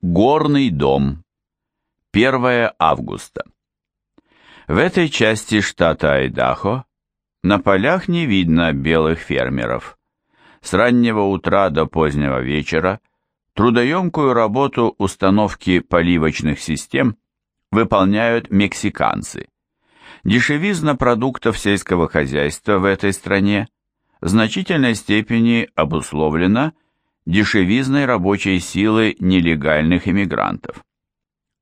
Горный дом. 1 августа. В этой части штата Айдахо на полях не видно белых фермеров. С раннего утра до позднего вечера трудоемкую работу установки поливочных систем выполняют мексиканцы. Дешевизна продуктов сельского хозяйства в этой стране в значительной степени обусловлена дешевизной рабочей силы нелегальных иммигрантов.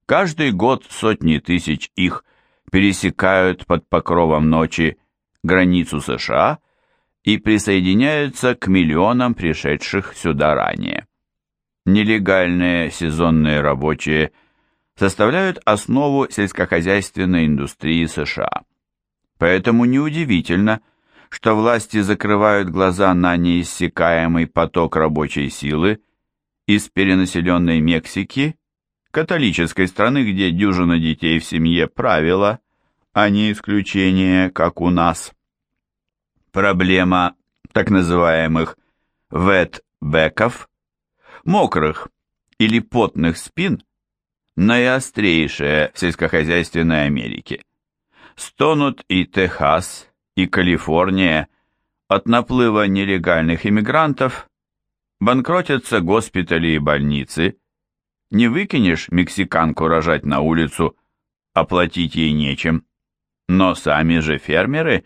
Каждый год сотни тысяч их пересекают под покровом ночи границу США и присоединяются к миллионам пришедших сюда ранее. Нелегальные сезонные рабочие составляют основу сельскохозяйственной индустрии США. Поэтому неудивительно, что что власти закрывают глаза на неиссякаемый поток рабочей силы из перенаселенной Мексики, католической страны, где дюжина детей в семье правила, а не исключение, как у нас. Проблема так называемых ветбеков, мокрых или потных спин, наиострейшая в сельскохозяйственной Америке. Стонут и Техас, и Калифорния от наплыва нелегальных иммигрантов, банкротятся госпитали и больницы, не выкинешь мексиканку рожать на улицу, оплатить ей нечем. Но сами же фермеры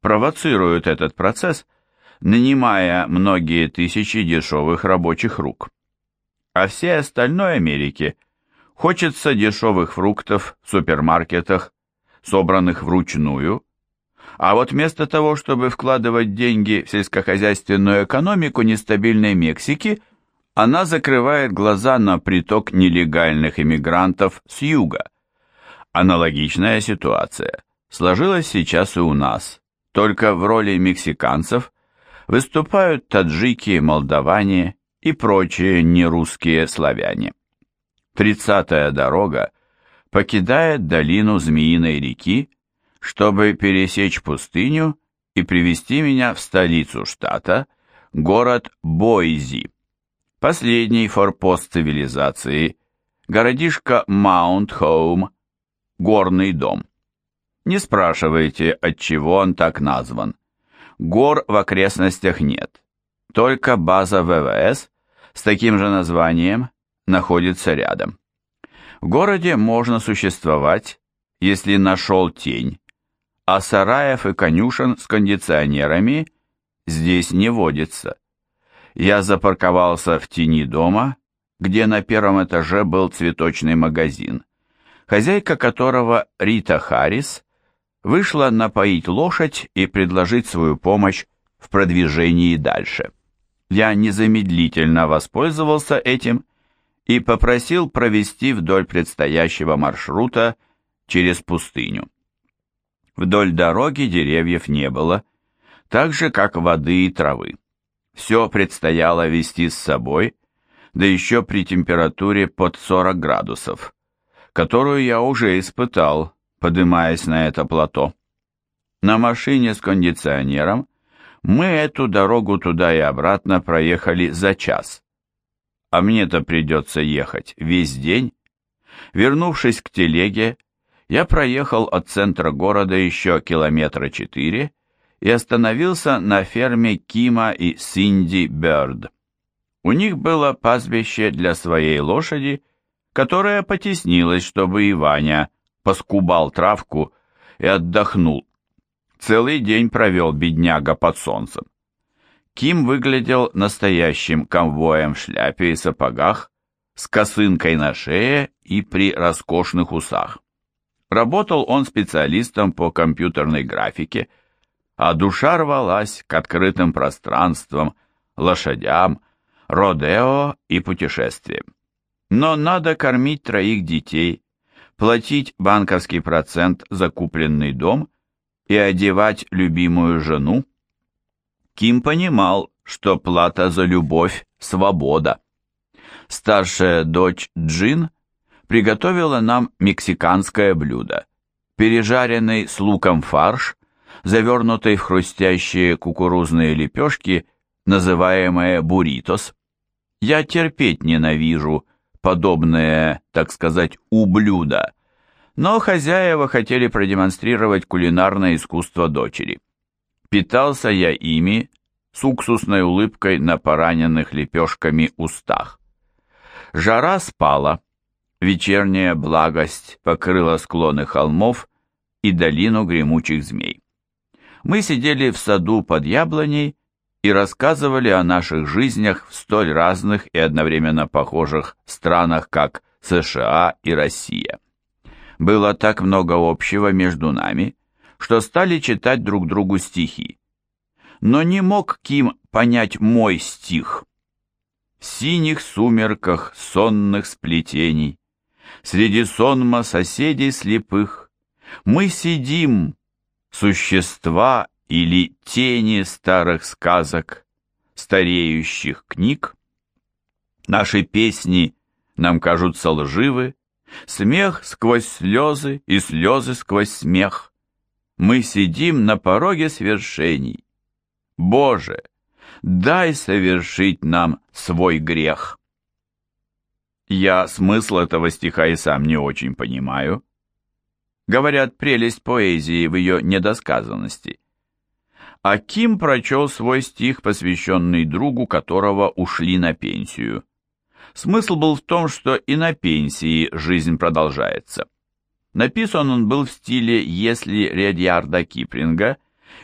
провоцируют этот процесс, нанимая многие тысячи дешевых рабочих рук. А всей остальной Америке хочется дешевых фруктов в супермаркетах, собранных вручную, а вот вместо того, чтобы вкладывать деньги в сельскохозяйственную экономику нестабильной Мексики, она закрывает глаза на приток нелегальных иммигрантов с юга. Аналогичная ситуация сложилась сейчас и у нас, только в роли мексиканцев выступают таджики, молдаване и прочие нерусские славяне. Тридцатая дорога покидает долину Змеиной реки, чтобы пересечь пустыню и привести меня в столицу штата, город Бойсе. Последний форпост цивилизации, городишко Маунтин-Хоум, горный дом. Не спрашивайте, от чего он так назван. Гор в окрестностях нет. Только база ВВС с таким же названием находится рядом. В городе можно существовать, если нашел тень, а сараев и конюшен с кондиционерами здесь не водится. Я запарковался в тени дома, где на первом этаже был цветочный магазин, хозяйка которого, Рита Харрис, вышла напоить лошадь и предложить свою помощь в продвижении дальше. Я незамедлительно воспользовался этим и попросил провести вдоль предстоящего маршрута через пустыню. Вдоль дороги деревьев не было, так же, как воды и травы. Все предстояло вести с собой, да еще при температуре под 40 градусов, которую я уже испытал, подымаясь на это плато. На машине с кондиционером мы эту дорогу туда и обратно проехали за час. А мне-то придется ехать весь день. Вернувшись к телеге, я проехал от центра города еще километра четыре и остановился на ферме Кима и Синди Бёрд. У них было пастбище для своей лошади, которая потеснилась, чтобы и Ваня поскубал травку и отдохнул. Целый день провел бедняга под солнцем. Ким выглядел настоящим конвоем в шляпе и сапогах, с косынкой на шее и при роскошных усах. Работал он специалистом по компьютерной графике, а душа рвалась к открытым пространствам, лошадям, родео и путешествиям. Но надо кормить троих детей, платить банковский процент за купленный дом и одевать любимую жену. Ким понимал, что плата за любовь – свобода. Старшая дочь Джин – приготовила нам мексиканское блюдо. Пережаренный с луком фарш, завернутый в хрустящие кукурузные лепешки, называемые буритос. Я терпеть ненавижу подобные, так сказать, ублюда, но хозяева хотели продемонстрировать кулинарное искусство дочери. Питался я ими с уксусной улыбкой на пораненных лепешками устах. Жара спала, вечерняя благость покрыла склоны холмов и долину гремучих змей. Мы сидели в саду под яблоней и рассказывали о наших жизнях в столь разных и одновременно похожих странах, как США и Россия. Было так много общего между нами, что стали читать друг другу стихи. Но не мог Ким понять мой стих. В синих сумерках сонных сплетений, Среди сонма соседей слепых, Мы сидим, существа или тени старых сказок, стареющих книг. Наши песни нам кажутся лживы, смех сквозь слезы и слезы сквозь смех. Мы сидим на пороге свершений. Боже, дай совершить нам свой грех. Я смысл этого стиха и сам не очень понимаю. Говорят, прелесть поэзии в ее недосказанности. А Ким прочел свой стих, посвященный другу, которого ушли на пенсию. Смысл был в том, что и на пенсии жизнь продолжается. Написан он был в стиле «Если Редьярда Киплинга»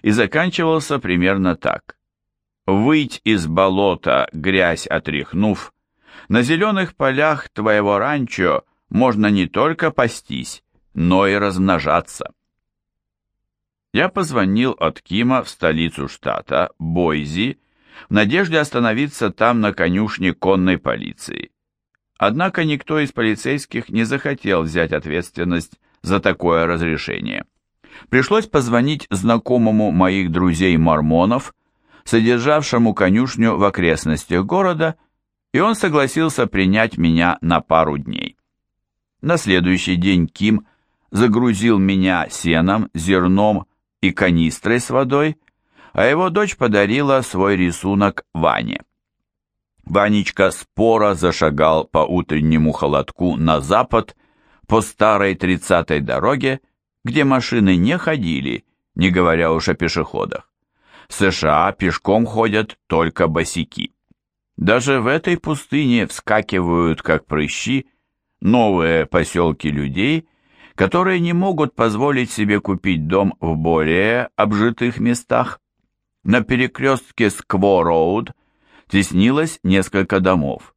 и заканчивался примерно так. «Выть из болота, грязь отряхнув, на зеленых полях твоего ранчо можно не только пастись, но и размножаться. Я позвонил от Кима в столицу штата, Бойзи, в надежде остановиться там на конюшне конной полиции. Однако никто из полицейских не захотел взять ответственность за такое разрешение. Пришлось позвонить знакомому моих друзей-мормонов, содержавшему конюшню в окрестностях города, и он согласился принять меня на пару дней. На следующий день Ким загрузил меня сеном, зерном и канистрой с водой, а его дочь подарила свой рисунок Ване. Ванечка споро зашагал по утреннему холодку на запад по старой тридцатой дороге, где машины не ходили, не говоря уж о пешеходах. В США пешком ходят только босики. Даже в этой пустыне вскакивают, как прыщи, новые поселки людей, которые не могут позволить себе купить дом в более обжитых местах. На перекрестке Скво-Роуд теснилось несколько домов,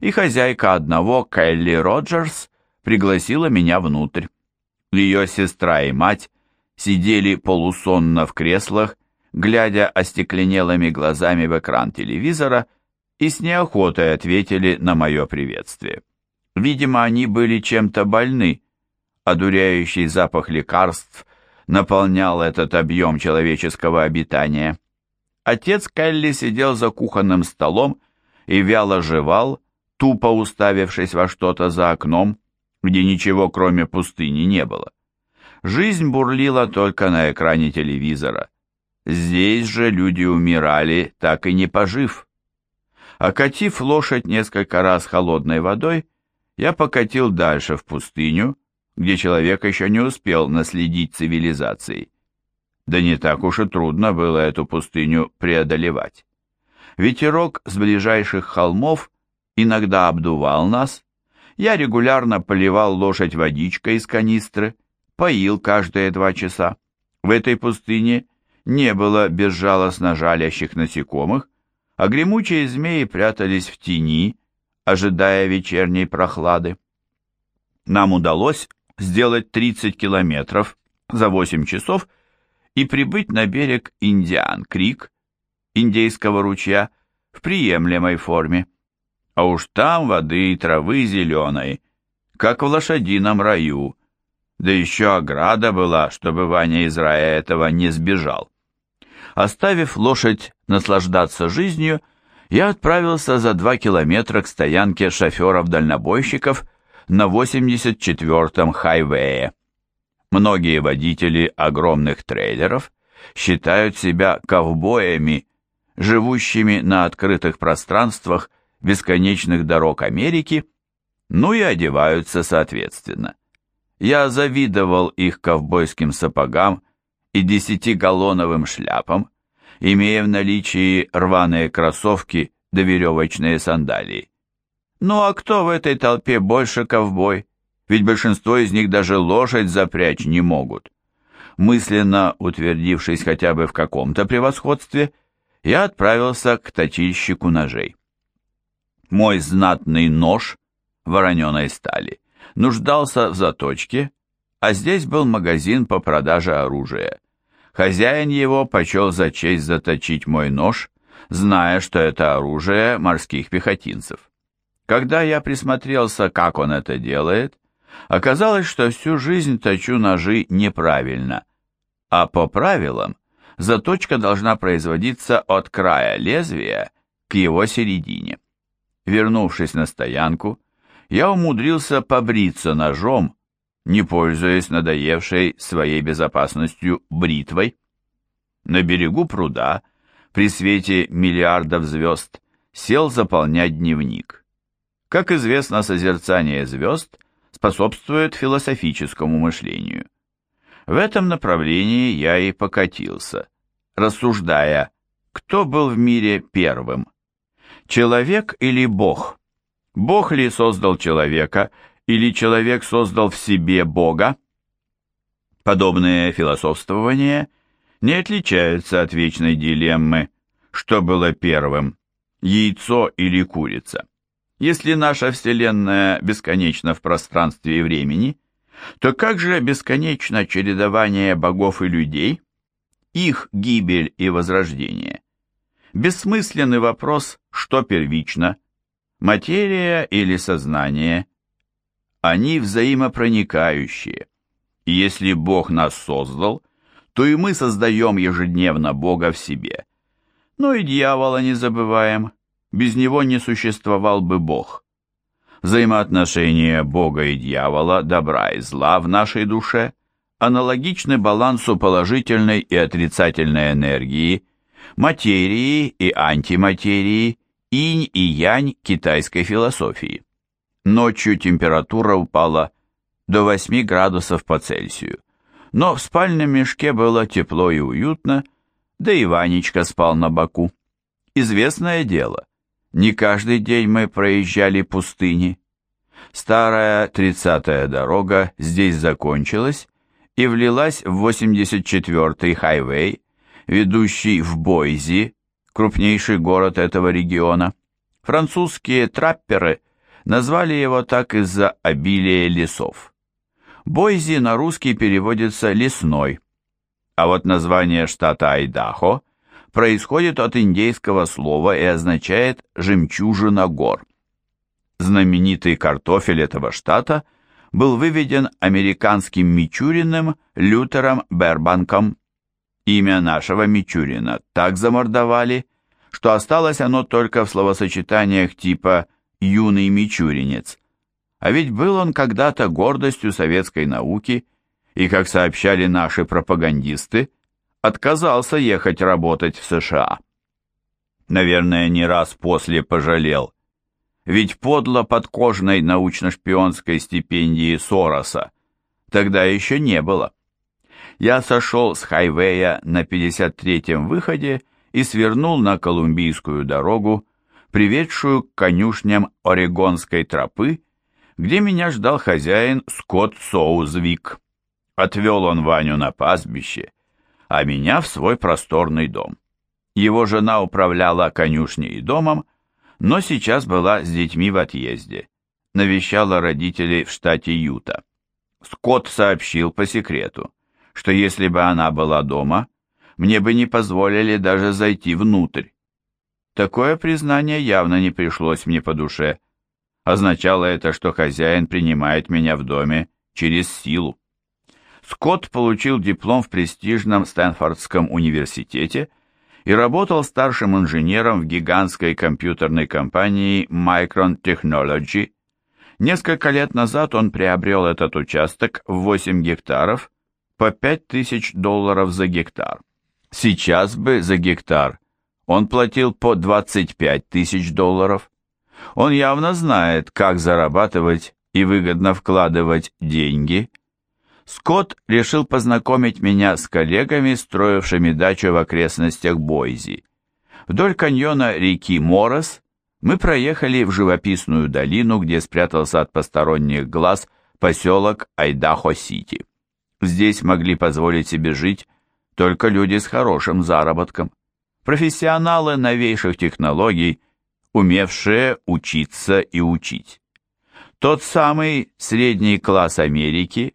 и хозяйка одного, Кэлли Роджерс, пригласила меня внутрь. Ее сестра и мать сидели полусонно в креслах, глядя остекленелыми глазами в экран телевизора и с неохотой ответили на мое приветствие. Видимо, они были чем-то больны. Одуряющий запах лекарств наполнял этот объем человеческого обитания. Отец Келли сидел за кухонным столом и вяло жевал, тупо уставившись во что-то за окном, где ничего кроме пустыни не было. Жизнь бурлила только на экране телевизора. Здесь же люди умирали, так и не пожив. Окатив лошадь несколько раз холодной водой, я покатил дальше в пустыню, где человек еще не успел наследить цивилизацией. Да не так уж и трудно было эту пустыню преодолевать. Ветерок с ближайших холмов иногда обдувал нас, я регулярно поливал лошадь водичкой из канистры, поил каждые два часа. В этой пустыне не было безжалостно жалящих насекомых, а гремучие змеи прятались в тени, ожидая вечерней прохлады. Нам удалось сделать 30 километров за 8 часов и прибыть на берег Индиан-Крик, индейского ручья, в приемлемой форме. А уж там воды и травы зеленой, как в лошадином раю, да еще ограда была, чтобы Ваня из рая этого не сбежал. Оставив лошадь наслаждаться жизнью, я отправился за два километра к стоянке шоферов-дальнобойщиков на 84-м хайвее. Многие водители огромных трейлеров считают себя ковбоями, живущими на открытых пространствах бесконечных дорог Америки, Ну и одеваются соответственно. Я завидовал их ковбойским сапогам и десятигаллоновым шляпам, имея в наличии рваные кроссовки да веревочные сандалии. Ну а кто в этой толпе больше ковбой? Ведь большинство из них даже лошадь запрячь не могут. Мысленно утвердившись хотя бы в каком-то превосходстве, я отправился к точильщику ножей. Мой знатный нож вороненой стали нуждался в заточке, а здесь был магазин по продаже оружия. Хозяин его почел за честь заточить мой нож, зная, что это оружие морских пехотинцев. Когда я присмотрелся, как он это делает, оказалось, что всю жизнь точу ножи неправильно, а по правилам заточка должна производиться от края лезвия к его середине. Вернувшись на стоянку, я умудрился побриться ножом, не пользуясь надоевшей своей безопасностью бритвой. На берегу пруда, при свете миллиардов звезд, сел заполнять дневник. Как известно, созерцание звезд способствует философическому мышлению. В этом направлении я и покатился, рассуждая, кто был в мире первым, человек или Бог – Бог ли создал человека, или человек создал в себе Бога? Подобные философствования не отличаются от вечной дилеммы, что было первым, яйцо или курица. Если наша Вселенная бесконечна в пространстве и времени, то как же бесконечно чередование богов и людей, их гибель и возрождение? Бессмысленный вопрос, что первично – Материя или сознание, они взаимопроникающие. И если Бог нас создал, то и мы создаем ежедневно Бога в себе. Но и дьявола не забываем, без него не существовал бы Бог. Взаимоотношения Бога и дьявола, добра и зла в нашей душе аналогичны балансу положительной и отрицательной энергии, материи и антиматерии, инь и янь китайской философии. Ночью температура упала до 8 градусов по Цельсию. Но в спальном мешке было тепло и уютно, да и Ванечка спал на боку. Известное дело, не каждый день мы проезжали пустыни. Старая тридцатая дорога здесь закончилась и влилась в 84-й хайвей, ведущий в Бойзи, крупнейший город этого региона. Французские трапперы назвали его так из-за обилия лесов. Бойзи на русский переводится «лесной», а вот название штата Айдахо происходит от индейского слова и означает «жемчужина гор». Знаменитый картофель этого штата был выведен американским Мичуриным Лютером Бербанком Имя нашего Мичурина так замордовали, что осталось оно только в словосочетаниях типа «юный мичуринец». А ведь был он когда-то гордостью советской науки и, как сообщали наши пропагандисты, отказался ехать работать в США. Наверное, не раз после пожалел. Ведь подло подкожной научно-шпионской стипендии Сороса тогда еще не было я сошел с хайвея на 53-м выходе и свернул на Колумбийскую дорогу, приведшую к конюшням Орегонской тропы, где меня ждал хозяин Скотт Соузвик. Отвел он Ваню на пастбище, а меня в свой просторный дом. Его жена управляла конюшней и домом, но сейчас была с детьми в отъезде. Навещала родителей в штате Юта. Скотт сообщил по секрету что если бы она была дома, мне бы не позволили даже зайти внутрь. Такое признание явно не пришлось мне по душе. Означало это, что хозяин принимает меня в доме через силу. Скотт получил диплом в престижном Стэнфордском университете и работал старшим инженером в гигантской компьютерной компании Micron Technology. Несколько лет назад он приобрел этот участок в 8 гектаров по 5000 долларов за гектар. Сейчас бы за гектар он платил по 25 тысяч долларов. Он явно знает, как зарабатывать и выгодно вкладывать деньги. Скотт решил познакомить меня с коллегами, строившими дачу в окрестностях Бойзи. Вдоль каньона реки Морос мы проехали в живописную долину, где спрятался от посторонних глаз поселок Айдахо-Сити. Здесь могли позволить себе жить только люди с хорошим заработком, профессионалы новейших технологий, умевшие учиться и учить. Тот самый средний класс Америки,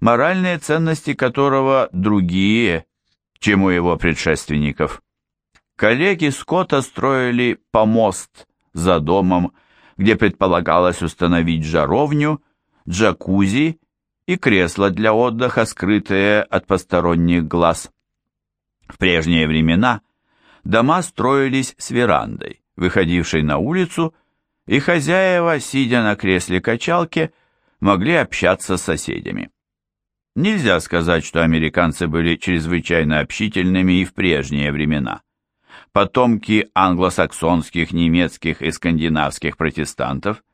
моральные ценности которого другие, чем у его предшественников. Коллеги Скотта строили помост за домом, где предполагалось установить жаровню, джакузи и кресло для отдыха, скрытые от посторонних глаз. В прежние времена дома строились с верандой, выходившей на улицу, и хозяева, сидя на кресле-качалке, могли общаться с соседями. Нельзя сказать, что американцы были чрезвычайно общительными и в прежние времена. Потомки англосаксонских, немецких и скандинавских протестантов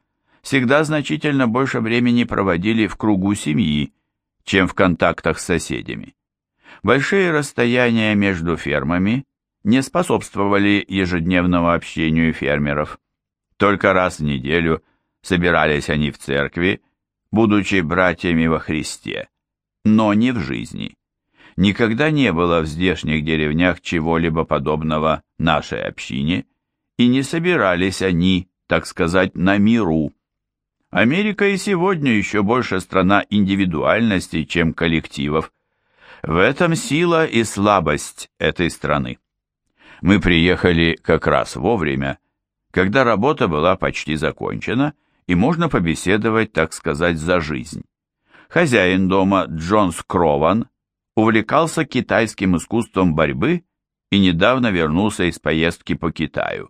всегда значительно больше времени проводили в кругу семьи, чем в контактах с соседями. Большие расстояния между фермами не способствовали ежедневному общению фермеров. Только раз в неделю собирались они в церкви, будучи братьями во Христе, но не в жизни. Никогда не было в здешних деревнях чего-либо подобного нашей общине, и не собирались они, так сказать, на миру. Америка и сегодня еще больше страна индивидуальностей, чем коллективов. В этом сила и слабость этой страны. Мы приехали как раз вовремя, когда работа была почти закончена, и можно побеседовать, так сказать, за жизнь. Хозяин дома Джон Скрован увлекался китайским искусством борьбы и недавно вернулся из поездки по Китаю.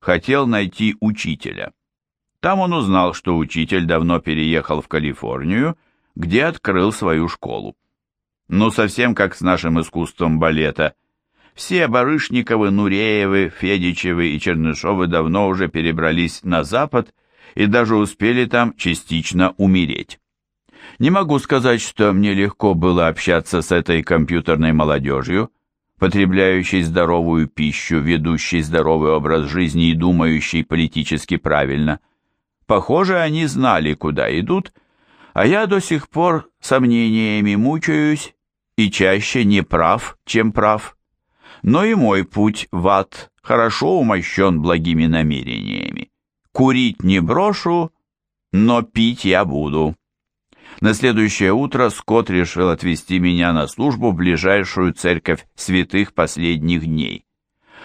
Хотел найти учителя. Там он узнал, что учитель давно переехал в Калифорнию, где открыл свою школу. Ну, совсем как с нашим искусством балета. Все Барышниковы, Нуреевы, Федичевы и Чернышовы давно уже перебрались на Запад и даже успели там частично умереть. Не могу сказать, что мне легко было общаться с этой компьютерной молодежью, потребляющей здоровую пищу, ведущей здоровый образ жизни и думающей политически правильно. Похоже, они знали, куда идут, а я до сих пор сомнениями мучаюсь и чаще не прав, чем прав. Но и мой путь в ад хорошо умощен благими намерениями. Курить не брошу, но пить я буду. На следующее утро Скотт решил отвезти меня на службу в ближайшую церковь святых последних дней.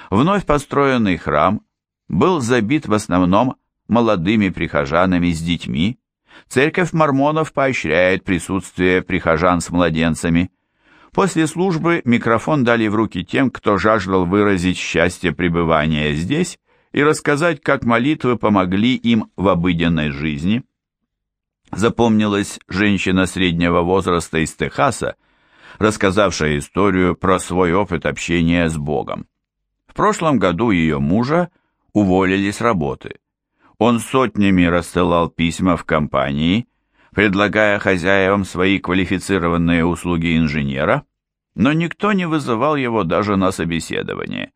Вновь построенный храм был забит в основном молодыми прихожанами с детьми. Церковь мормонов поощряет присутствие прихожан с младенцами – После службы микрофон дали в руки тем, кто жаждал выразить счастье пребывания здесь и рассказать, как молитвы помогли им в обыденной жизни. Запомнилась женщина среднего возраста из Техаса, рассказавшая историю про свой опыт общения с Богом. В прошлом году ее мужа уволили с работы. Он сотнями рассылал письма в компании, предлагая хозяевам свои квалифицированные услуги инженера, но никто не вызывал его даже на собеседование.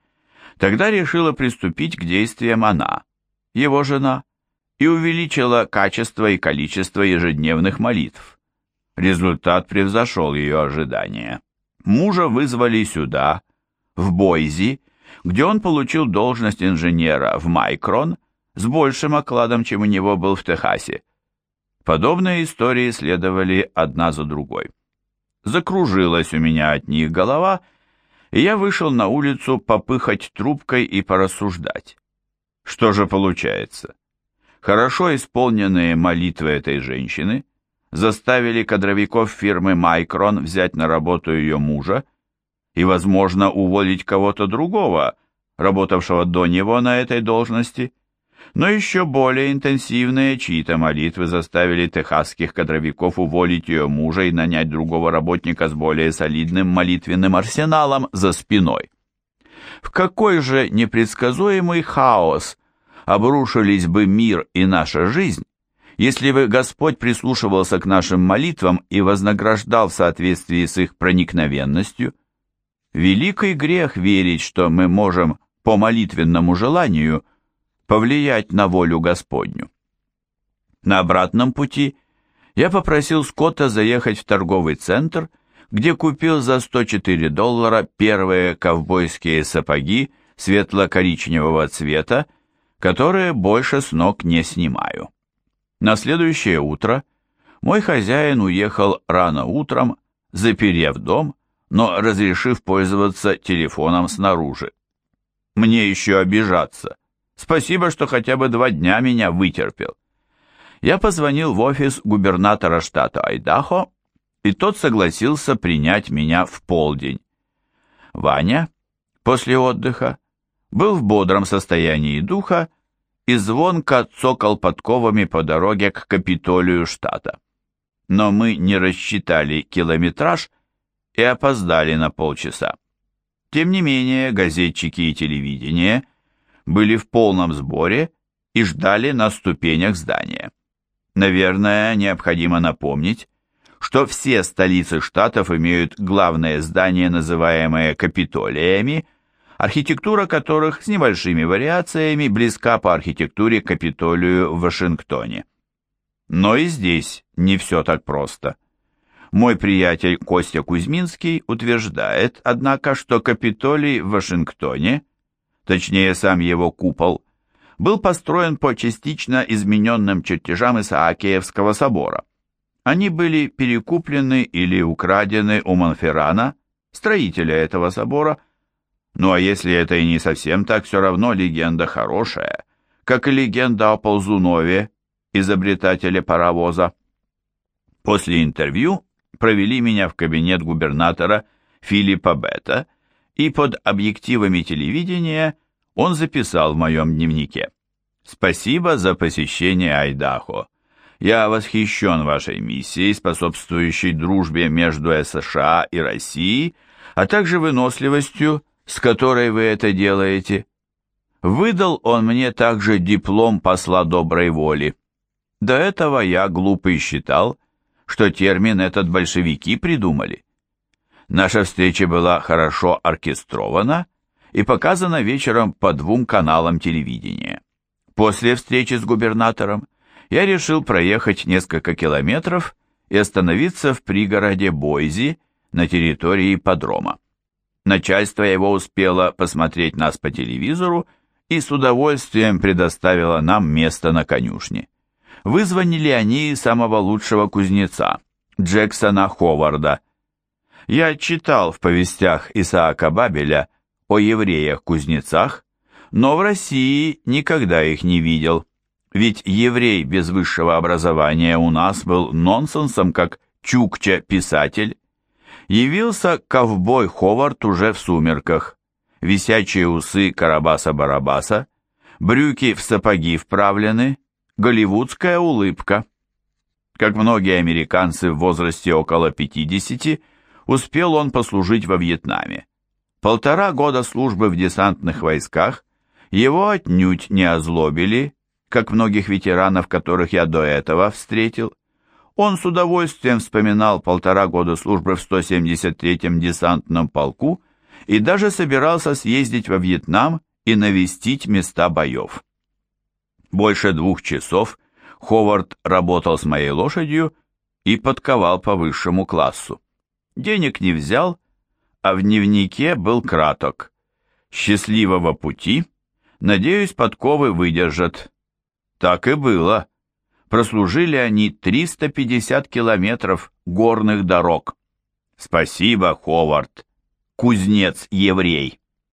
Тогда решила приступить к действиям она, его жена, и увеличила качество и количество ежедневных молитв. Результат превзошел ее ожидания. Мужа вызвали сюда, в Бойзи, где он получил должность инженера в Майкрон с большим окладом, чем у него был в Техасе. Подобные истории следовали одна за другой. Закружилась у меня от них голова, и я вышел на улицу попыхать трубкой и порассуждать. Что же получается? Хорошо исполненные молитвы этой женщины заставили кадровиков фирмы «Майкрон» взять на работу ее мужа и, возможно, уволить кого-то другого, работавшего до него на этой должности – но еще более интенсивные чьи-то молитвы заставили техасских кадровиков уволить ее мужа и нанять другого работника с более солидным молитвенным арсеналом за спиной. В какой же непредсказуемый хаос обрушились бы мир и наша жизнь, если бы Господь прислушивался к нашим молитвам и вознаграждал в соответствии с их проникновенностью, великий грех верить, что мы можем по молитвенному желанию повлиять на волю Господню. На обратном пути я попросил Скотта заехать в торговый центр, где купил за 104 доллара первые ковбойские сапоги светло-коричневого цвета, которые больше с ног не снимаю. На следующее утро мой хозяин уехал рано утром, заперев дом, но разрешив пользоваться телефоном снаружи. Мне еще обижаться. Спасибо, что хотя бы два дня меня вытерпел. Я позвонил в офис губернатора штата Айдахо, и тот согласился принять меня в полдень. Ваня после отдыха был в бодром состоянии духа и звонко цокал подковами по дороге к Капитолию штата. Но мы не рассчитали километраж и опоздали на полчаса. Тем не менее, газетчики и телевидение были в полном сборе и ждали на ступенях здания. Наверное, необходимо напомнить, что все столицы штатов имеют главное здание, называемое Капитолиями, архитектура которых с небольшими вариациями близка по архитектуре Капитолию в Вашингтоне. Но и здесь не все так просто. Мой приятель Костя Кузьминский утверждает, однако, что Капитолий в Вашингтоне, точнее сам его купол, был построен по частично измененным чертежам Исаакиевского собора. Они были перекуплены или украдены у Монферрана, строителя этого собора, ну а если это и не совсем так, все равно легенда хорошая, как и легенда о Ползунове, изобретателе паровоза. После интервью провели меня в кабинет губернатора Филиппа Бета, и под объективами телевидения он записал в моем дневнике. «Спасибо за посещение Айдахо. Я восхищен вашей миссией, способствующей дружбе между США и Россией, а также выносливостью, с которой вы это делаете. Выдал он мне также диплом посла доброй воли. До этого я, глупый, считал, что термин этот большевики придумали. Наша встреча была хорошо оркестрована и показана вечером по двум каналам телевидения. После встречи с губернатором я решил проехать несколько километров и остановиться в пригороде Бойзи на территории подрома. Начальство его успело посмотреть нас по телевизору и с удовольствием предоставило нам место на конюшне. Вызвонили они самого лучшего кузнеца, Джексона Ховарда. Я читал в повестях Исаака Бабеля о евреях-кузнецах, но в России никогда их не видел. Ведь еврей без высшего образования у нас был нонсенсом, как Чукча-писатель, явился ковбой Ховард уже в сумерках. Висячие усы Карабаса-Барабаса, брюки в сапоги вправлены, голливудская улыбка. Как многие американцы в возрасте около 50, успел он послужить во Вьетнаме. Полтора года службы в десантных войсках его отнюдь не озлобили, как многих ветеранов, которых я до этого встретил. Он с удовольствием вспоминал полтора года службы в 173-м десантном полку и даже собирался съездить во Вьетнам и навестить места боев. Больше двух часов Ховард работал с моей лошадью и подковал по высшему классу. Денег не взял, а в дневнике был краток. «Счастливого пути! Надеюсь, подковы выдержат». Так и было прослужили они 350 километров горных дорог. Спасибо, Ховард, кузнец-еврей.